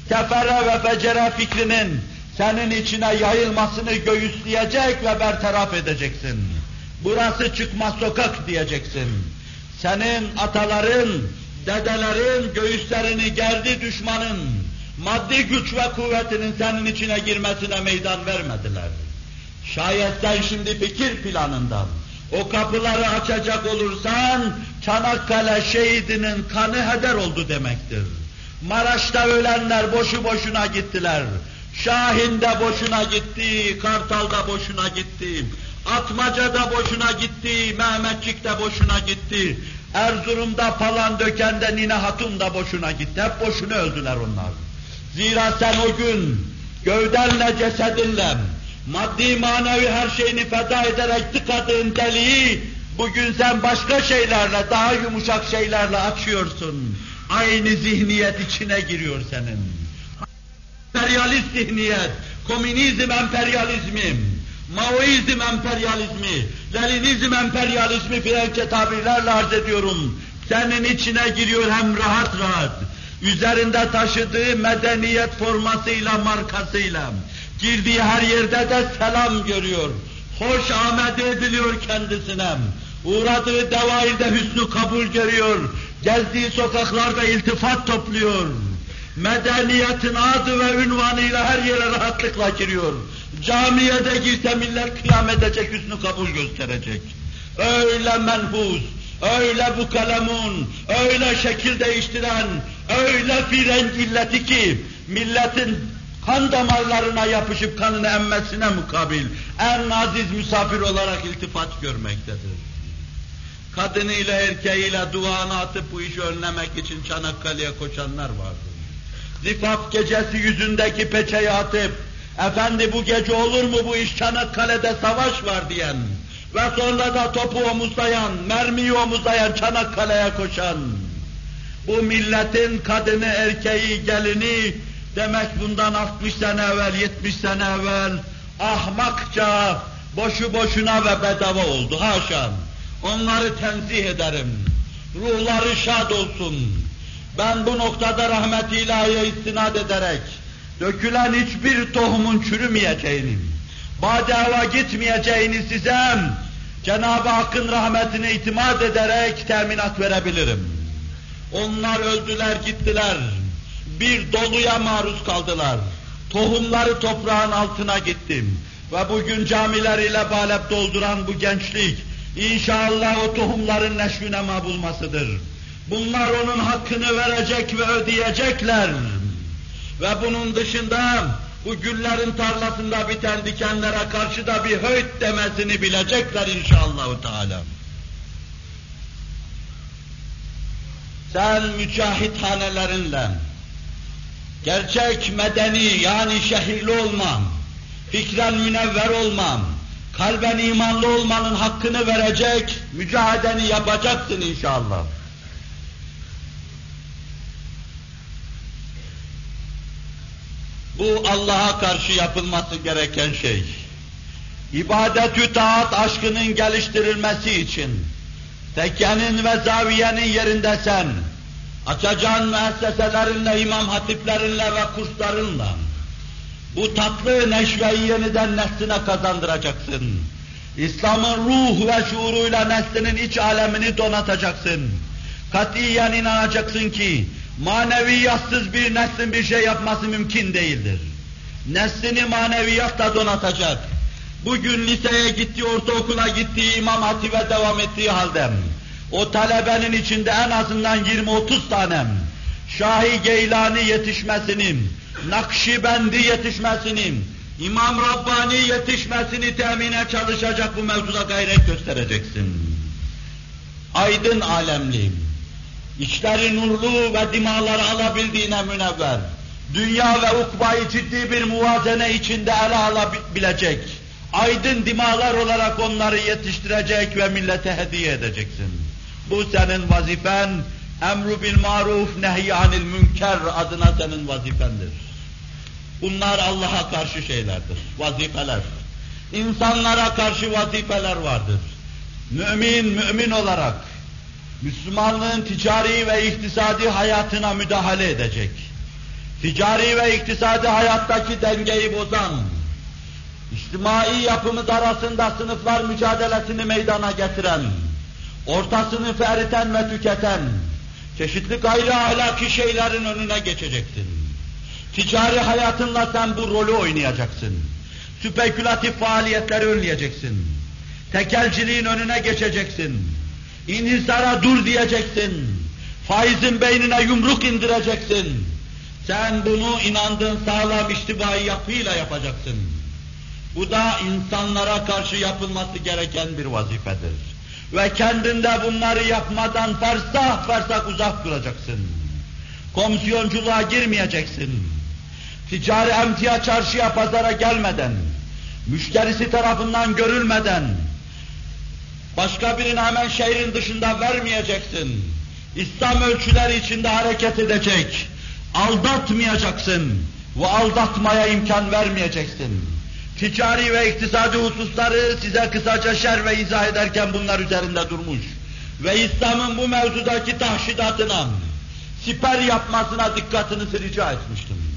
sefere ve fecere fikrinin senin içine yayılmasını göğüsleyecek ve bertaraf edeceksin. Burası çıkmaz sokak diyeceksin. Senin ataların, dedelerin göğüslerini gerdi düşmanın, maddi güç ve kuvvetinin senin içine girmesine meydan vermediler. Şayet sen şimdi fikir planından o kapıları açacak olursan Çanakkale şehidinin kanı heder oldu demektir. Maraş'ta ölenler boşu boşuna gittiler. Şahin de boşuna gitti, Kartal da boşuna gitti, Atmaca da boşuna gitti, Mehmetçik de boşuna gitti, Erzurum'da falan dökende Nine Hatun da boşuna gitti. Hep boşuna öldüler onlar. Zira sen o gün gövdenle cesedinle, maddi manevi her şeyini feda ederek tıkadığın deliği, bugün sen başka şeylerle, daha yumuşak şeylerle açıyorsun. Aynı zihniyet içine giriyor senin. Emperyalist zihniyet, komünizm emperyalizmi, Maoizm emperyalizmi, Leninizm emperyalizmi filanca tabirlerle arz ediyorum. Senin içine giriyor hem rahat rahat. Üzerinde taşıdığı medeniyet formasıyla, markasıyla. Girdiği her yerde de selam görüyor. Hoş ahmet ediliyor kendisine. Uğradığı devailde hüsnü kabul görüyor. Gezdiği sokaklarda iltifat topluyor medeniyetin adı ve ünvanıyla her yere rahatlıkla giriyor. Camiye de girse millet kıyam edecek, hüsnü kabul gösterecek. Öyle menhuz, öyle bu kalemun, öyle şekil değiştiren, öyle frenk illeti ki milletin kan damarlarına yapışıp kanını emmesine mukabil en aziz misafir olarak iltifat görmektedir. Kadınıyla erkeğiyle duanı atıp bu işi önlemek için Çanakkale'ye koşanlar vardır. Zifaf gecesi yüzündeki peçeyi atıp, efendi bu gece olur mu bu iş Çanakkale'de savaş var diyen ve sonra da topu omuzlayan, mermiyi omuzlayan Çanakkale'ye koşan, bu milletin kadını, erkeği, gelini, demek bundan 60 sene evvel, 70 sene evvel, ahmakça, boşu boşuna ve bedava oldu, haşa. Onları tenzih ederim. Ruhları şad olsun. Ben bu noktada rahmet ilahiye istinad ederek, dökülen hiçbir tohumun çürümeyeceğini, badava gitmeyeceğini size Cenab-ı Hakk'ın rahmetine itimat ederek teminat verebilirim. Onlar öldüler gittiler, bir doluya maruz kaldılar. Tohumları toprağın altına gittim. Ve bugün camiler ile balep dolduran bu gençlik, inşallah o tohumların neşvine bulmasıdır. Bunlar onun hakkını verecek ve ödeyecekler. Ve bunun dışında bu güllerin tarlasında biten dikenlere karşı da bir höyt demesini bilecekler inşallah Teala. Sen mücahithanelerinle gerçek medeni yani şehirli olmam, fikren münevver olmam, kalben imanlı olmanın hakkını verecek, mücahedeni yapacaksın inşallah. Bu Allah'a karşı yapılması gereken şey. İbadet-ü taat aşkının geliştirilmesi için tekkenin ve zaviyenin yerinde sen açacağın müesseselerinle, imam hatiplerinle ve kurslarınla bu tatlı neşveyi yeniden nesline kazandıracaksın. İslam'ın ruh ve şuuruyla neslinin iç alemini donatacaksın. Katiyen inanacaksın ki Maneviyatsız bir neslin bir şey yapması mümkün değildir. Neslini maneviyatla donatacak. Bugün liseye gitti, ortaokula gitti, imam hatibe devam ettiği halde o talebenin içinde en azından 20-30 tane Şahi Geylani yetişmesini, Nakşibendi yetişmesini, İmam Rabbani yetişmesini temine çalışacak bu mevzuda gayret göstereceksin. Aydın alemli, içleri nurlu ve dimaları alabildiğine münevver, dünya ve ukbayı ciddi bir muvazene içinde ele alabilecek, aydın dimalar olarak onları yetiştirecek ve millete hediye edeceksin. Bu senin vazifen, emru bil maruf nehy anil münker adına senin vazifendir. Bunlar Allah'a karşı şeylerdir, vazifeler. İnsanlara karşı vazifeler vardır. Mümin, mümin olarak Müslümanlığın ticari ve iktisadi hayatına müdahale edecek. Ticari ve iktisadi hayattaki dengeyi bozan, içtimai yapımız arasında sınıflar mücadelesini meydana getiren, orta sınıfı eriten ve tüketen, çeşitli gayri ahlaki şeylerin önüne geçeceksin. Ticari hayatınla sen bu rolü oynayacaksın. Spekülatif faaliyetleri önleyeceksin. Tekelciliğin önüne geçeceksin. İnhisara dur diyeceksin. Faizin beynine yumruk indireceksin. Sen bunu inandığın sağlam iştibai yapıyla yapacaksın. Bu da insanlara karşı yapılması gereken bir vazifedir. Ve kendinde bunları yapmadan fersah fersah uzak duracaksın. Komisyonculuğa girmeyeceksin. Ticari emtia çarşıya pazara gelmeden, müşterisi tarafından görülmeden, başka birine hemen şehrin dışında vermeyeceksin. İslam ölçüleri içinde hareket edecek. Aldatmayacaksın. Ve aldatmaya imkan vermeyeceksin. Ticari ve iktisadi hususları size kısaca şer ve izah ederken bunlar üzerinde durmuş. Ve İslam'ın bu mevzudaki tahşidatına, siper yapmasına dikkatinizi rica etmiştim.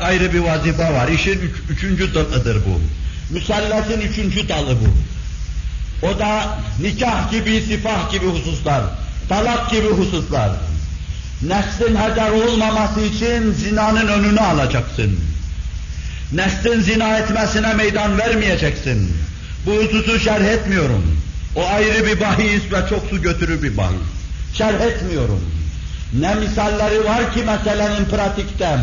Ayrı bir vazife var. İşin üç, üçüncü dalıdır bu. Müsellesin üçüncü dalı bu. O da nikah gibi, sifah gibi hususlar, talak gibi hususlar. Neslin heder olmaması için zinanın önünü alacaksın. Neslin zina etmesine meydan vermeyeceksin. Bu hususu şerh etmiyorum. O ayrı bir bahis ve çok su götürür bir bahis. Şerh etmiyorum. Ne misalleri var ki meselenin pratikten.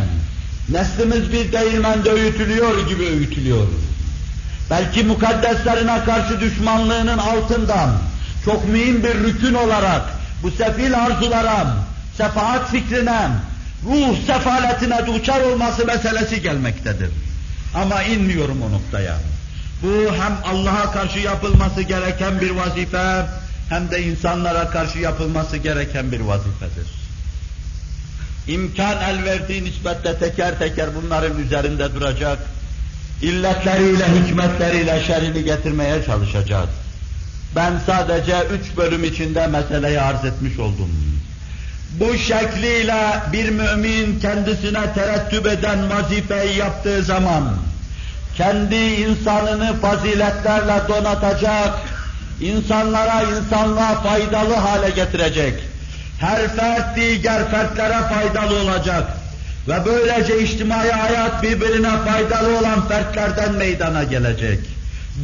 Neslimiz bir değirmende öğütülüyor gibi öğütülüyor. Belki mukaddeslerine karşı düşmanlığının altından çok mühim bir rükün olarak bu sefil arzulara, sefaat fikrine, ruh sefaletine duçar olması meselesi gelmektedir. Ama inmiyorum o noktaya. Bu hem Allah'a karşı yapılması gereken bir vazife, hem de insanlara karşı yapılması gereken bir vazifedir. İmkan el verdiği nispetle teker teker bunların üzerinde duracak, illetleriyle, hikmetleriyle şerini getirmeye çalışacağız. Ben sadece üç bölüm içinde meseleyi arz etmiş oldum. Bu şekliyle bir mümin kendisine terettüp eden vazifeyi yaptığı zaman, kendi insanını faziletlerle donatacak, insanlara insanlığa faydalı hale getirecek, her fert diğer fertlere faydalı olacak ve böylece içtimai hayat birbirine faydalı olan fertlerden meydana gelecek.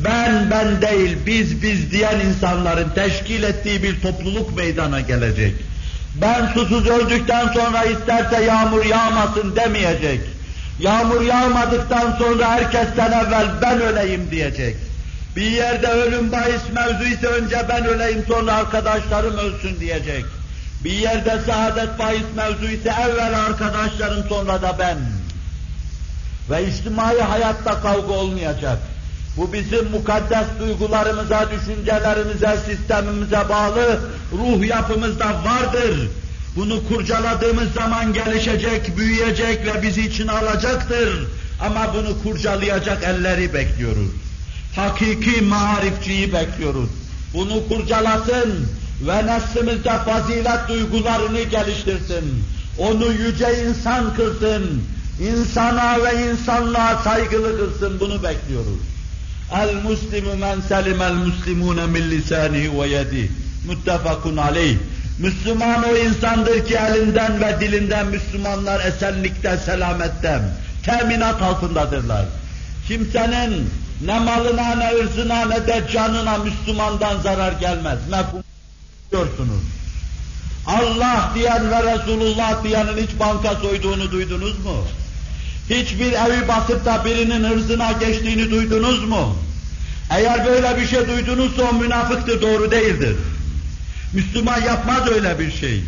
Ben ben değil, biz biz diyen insanların teşkil ettiği bir topluluk meydana gelecek. Ben susuz öldükten sonra isterse yağmur yağmasın demeyecek. Yağmur yağmadıktan sonra herkesten evvel ben öleyim diyecek. Bir yerde ölüm bahis mevzu ise önce ben öleyim sonra arkadaşlarım ölsün diyecek. Bir yerde saadet bahis mevzu ise evvel arkadaşlarım sonra da ben. Ve içtimai hayatta kavga olmayacak. Bu bizim mukaddes duygularımıza, düşüncelerimize, sistemimize bağlı ruh yapımızda vardır. Bunu kurcaladığımız zaman gelişecek, büyüyecek ve bizi içine alacaktır. Ama bunu kurcalayacak elleri bekliyoruz. Hakiki marifçiyi bekliyoruz. Bunu kurcalasın ve neslimizde fazilet duygularını geliştirsin. Onu yüce insan kılsın. İnsana ve insanlığa saygılı kılsın. Bunu bekliyoruz. El muslimu men selimel muslimune min lisanihi ve yedi. Muttefakun aleyh. Müslüman o insandır ki elinden ve dilinden Müslümanlar esenlikte, selamette, teminat altındadırlar. Kimsenin ne malına, ne ırzına, ne de canına Müslümandan zarar gelmez. Mefhum diyorsunuz. Allah diyen ve Resulullah diyenin hiç banka soyduğunu duydunuz mu? Hiçbir evi basıp da birinin hırzına geçtiğini duydunuz mu? Eğer böyle bir şey duydunuzsa o münafıktır, doğru değildir. Müslüman yapmaz öyle bir şey.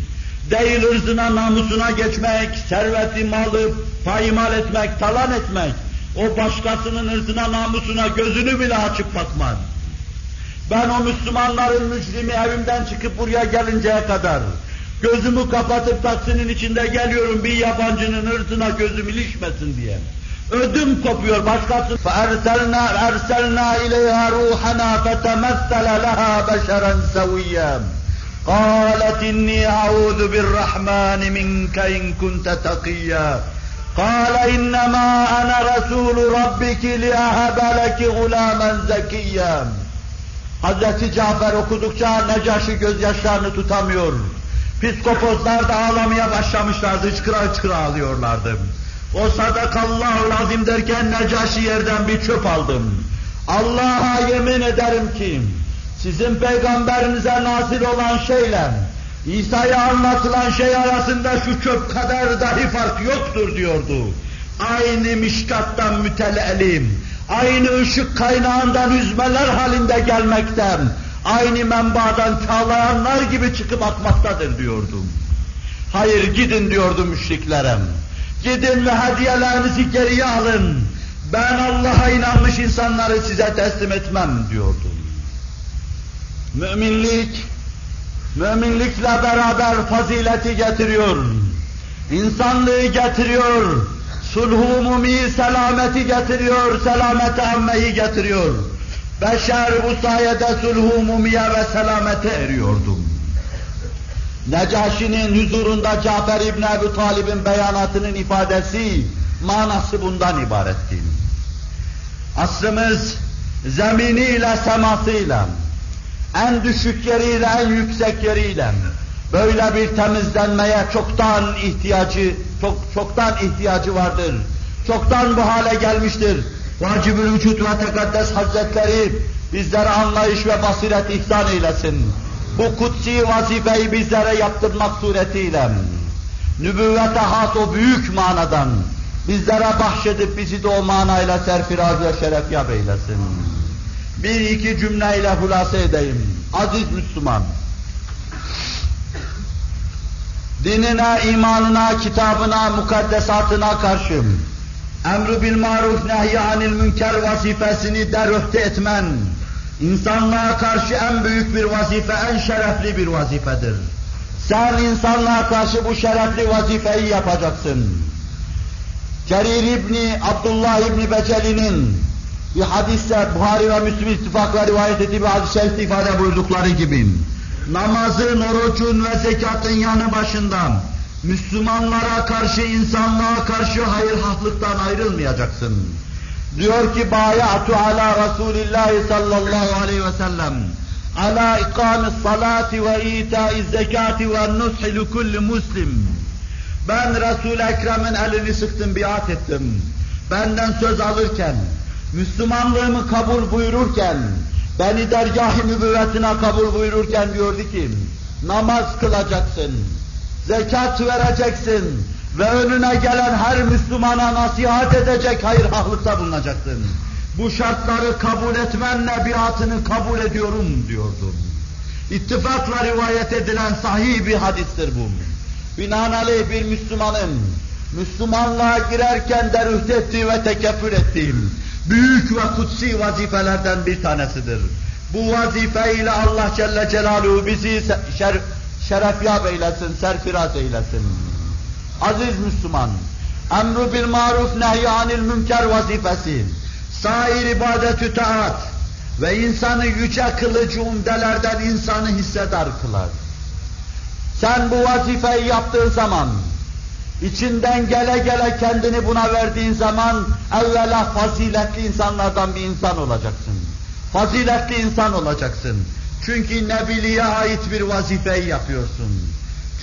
Değil ırzına, namusuna geçmek, serveti, malı payimal etmek, talan etmek. O başkasının ırzına, namusuna gözünü bile açıp bakmaz. Ben o Müslümanların mücrimi evimden çıkıp buraya gelinceye kadar gözümü kapatıp taksinin içinde geliyorum bir yabancının ırzına gözüm ilişmesin diye. Ödüm kopuyor başkası. فَاَرْسَلْنَا اَرْسَلْنَا اِلَيْهَا رُوحَنَا فَتَمَثَّلَ لَهَا بَشَرًا سَوِيًّا قالت إني أعوذ بالرحمن منك إن كنت تقيا قال إنما أنا رسول ربك لأهب لك غلاما زكيا Hazreti Cafer okudukça Necaşi gözyaşlarını tutamıyor. Psikoposlar da ağlamaya başlamışlardı, hıçkıra hıçkıra ağlıyorlardı. O sadakallahu lazim derken Necaşi yerden bir çöp aldım. Allah'a yemin ederim ki sizin peygamberinize nazil olan şeyle İsa'ya anlatılan şey arasında şu çöp kadar dahi fark yoktur diyordu. Aynı mişkattan mütelelim, aynı ışık kaynağından üzmeler halinde gelmekten, aynı menbaadan çağlayanlar gibi çıkıp akmaktadır diyordum. Hayır gidin diyordu müşriklere. Gidin ve hediyelerinizi geriye alın. Ben Allah'a inanmış insanları size teslim etmem diyordum. Müminlik, müminlikle beraber fazileti getiriyor. İnsanlığı getiriyor. Sulhu umumi selameti getiriyor, selamet ammeyi getiriyor. Beşer bu sayede sulhu umumiye ve selamete eriyordum. Necaşi'nin huzurunda Cafer İbni Ebu Talib'in beyanatının ifadesi,
Manası bundan ibarettir. Asrımız zeminiyle semasıyla, en düşük yeriyle en yüksek yeriyle böyle bir temizlenmeye çoktan ihtiyacı, çok çoktan ihtiyacı vardır. Çoktan bu hale gelmiştir. Vacibül Vücut ve Tekaddes Hazretleri bizlere anlayış ve basiret ihsan eylesin. Bu kutsi vazifeyi bizlere yaptırmak suretiyle nübüvvete has o büyük manadan bizlere bahşedip bizi de o manayla serfiraz ve şeref yap eylesin. Bir iki cümleyle hulasa edeyim. Aziz Müslüman, dinine, imanına, kitabına, mukaddesatına karşı emr bil maruf nehy anil münker vazifesini deröhte etmen, insanlığa karşı en büyük bir vazife, en şerefli bir vazifedir. Sen insanlığa karşı bu şerefli vazifeyi yapacaksın. Cerir İbni Abdullah İbni Beceli'nin bir hadiste Buhari ve Müslim ittifakla rivayet ettiği bir hadis-i ifade buyurdukları gibi namazın, orucun ve zekatın yanı başından Müslümanlara karşı, insanlığa karşı hayır haklıktan ayrılmayacaksın. Diyor ki bayatu ala Resulillah sallallahu aleyhi ve sellem ala ikamis salati ve itaiz zekati ve nushi li kulli muslim. Ben Resul-i Ekrem'in elini sıktım, biat ettim. Benden söz alırken, Müslümanlığımı kabul buyururken, beni dergâh-ı nübüvvetine kabul buyururken diyordu ki, namaz kılacaksın, zekat vereceksin ve önüne gelen her Müslümana nasihat edecek, hayır haklıkta bulunacaksın. Bu şartları kabul etmenle biatını kabul ediyorum diyordum. İttifakla rivayet edilen sahih bir hadistir bu. Binaenaleyh bir Müslümanın Müslümanlığa girerken derüht ettiği ve tekeffür ettiğim büyük ve kutsi vazifelerden bir tanesidir. Bu vazifeyle Allah Celle Celaluhu bizi şer, şerefyab eylesin, serfiraz eylesin. Aziz Müslüman, emru bil maruf nehy anil münker vazifesi, sair ibadetü taat ve insanı yüce kılıcı umdelerden insanı hissedar kılar. Sen bu vazifeyi yaptığın zaman, içinden gele gele kendini buna verdiğin zaman, evvela faziletli insanlardan bir insan olacaksın. Faziletli insan olacaksın. Çünkü Nebiliğe ait bir vazifeyi yapıyorsun.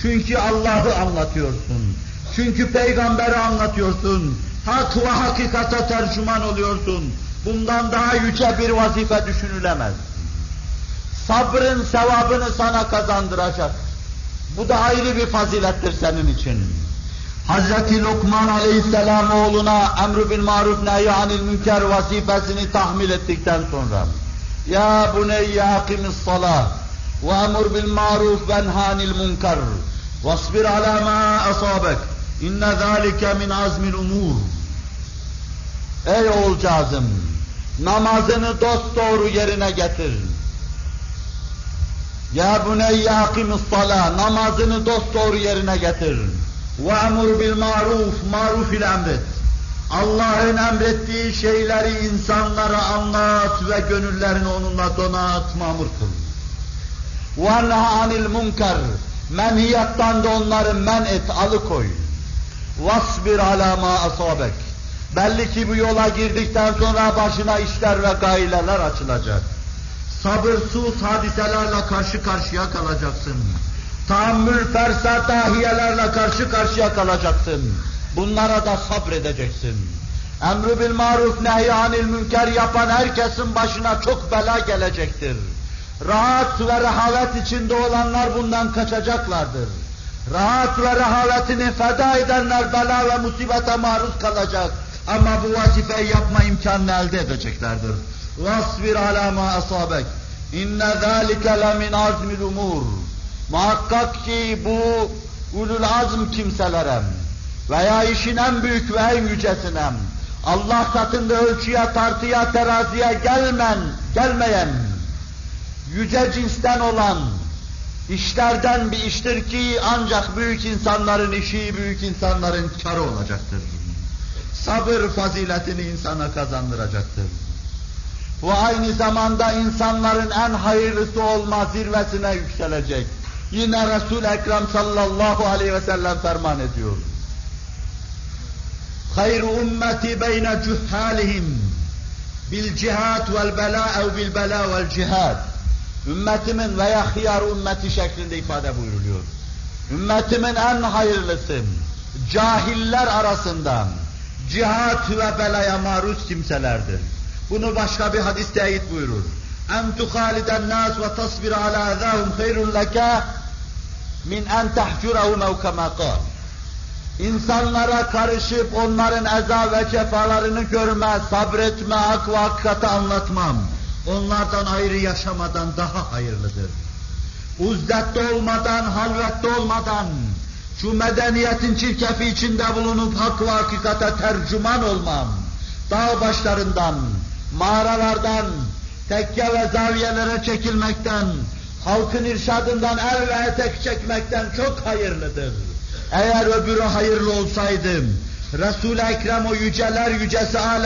Çünkü Allah'ı anlatıyorsun. Çünkü peygamberi anlatıyorsun. Hak ve hakikate tercüman oluyorsun. Bundan daha yüce bir vazife düşünülemez. Sabrın sevabını sana kazandıracak. Bu da ayrı bir fazilettir senin için. Hazreti Lokman aleyhisselam oğluna emr bil maruf nehy anil münker vazifesini tahmil ettikten sonra Ya buneyye akimis salah ve emr bil maruf ve enhanil münker vasbir ala ma asabek inne zâlike min azmil umur Ey oğulcağızım namazını dosdoğru yerine getir. Ya buneyye akimis salah namazını dosdoğru yerine getir. Ve emur bil maruf, maruf ile emret. Allah'ın emrettiği şeyleri insanlara anlat ve gönüllerini onunla donat, mamur kıl. Ve anil munkar, menhiyattan da onları men et, alıkoy. Vasbir ala ma asabek. Belli ki bu yola girdikten sonra başına işler ve gaileler açılacak. Sabırsız hadiselerle karşı karşıya kalacaksın Tahammül fersat dahiyelerle karşı karşıya kalacaksın. Bunlara da sabredeceksin. Emr bil maruf nehy anil münker yapan herkesin başına çok bela gelecektir. Rahat ve rehavet içinde olanlar bundan kaçacaklardır. Rahat ve rehavetini feda edenler bela ve musibete maruz kalacak. Ama bu vazifeyi yapma imkanını elde edeceklerdir. وَاصْبِرْ عَلَى مَا أَصَابَكَ اِنَّ ذَٰلِكَ لَمِنْ عَزْمِ الْاُمُورِ Muhakkak ki bu ulul azm kimselere veya işin en büyük ve en yücesine Allah katında ölçüye, tartıya, teraziye gelmen, gelmeyen, yüce cinsten olan işlerden bir iştir ki ancak büyük insanların işi, büyük insanların karı olacaktır. Sabır faziletini insana kazandıracaktır. Bu aynı zamanda insanların en hayırlısı olma zirvesine yükselecek. Yine Resul-i Ekrem sallallahu aleyhi ve sellem ferman ediyor. Hayru ummeti beyne cühhalihim bil cihat vel bela ev bil bela vel cihad. Ümmetimin veya hıyar ümmeti şeklinde ifade buyuruluyor. Ümmetimin en hayırlısı cahiller arasından cihat ve belaya maruz kimselerdir. Bunu başka bir hadiste ayet buyurur. En tuhaliden nas ve tasbir ala azahum hayrun leke min en tahcurahum ev kema kal. İnsanlara karışıp onların eza ve cefalarını görme, sabretme, hak ve hakikati anlatmam. Onlardan ayrı yaşamadan daha hayırlıdır. Uzdette olmadan, halvette olmadan, şu medeniyetin çirkefi içinde bulunup hak ve hakikate tercüman olmam. Dağ başlarından, mağaralardan, tekke ve zaviyelere çekilmekten, halkın irşadından el ve etek çekmekten çok hayırlıdır. Eğer öbürü hayırlı olsaydı, Resul-i Ekrem o yüceler yücesi alem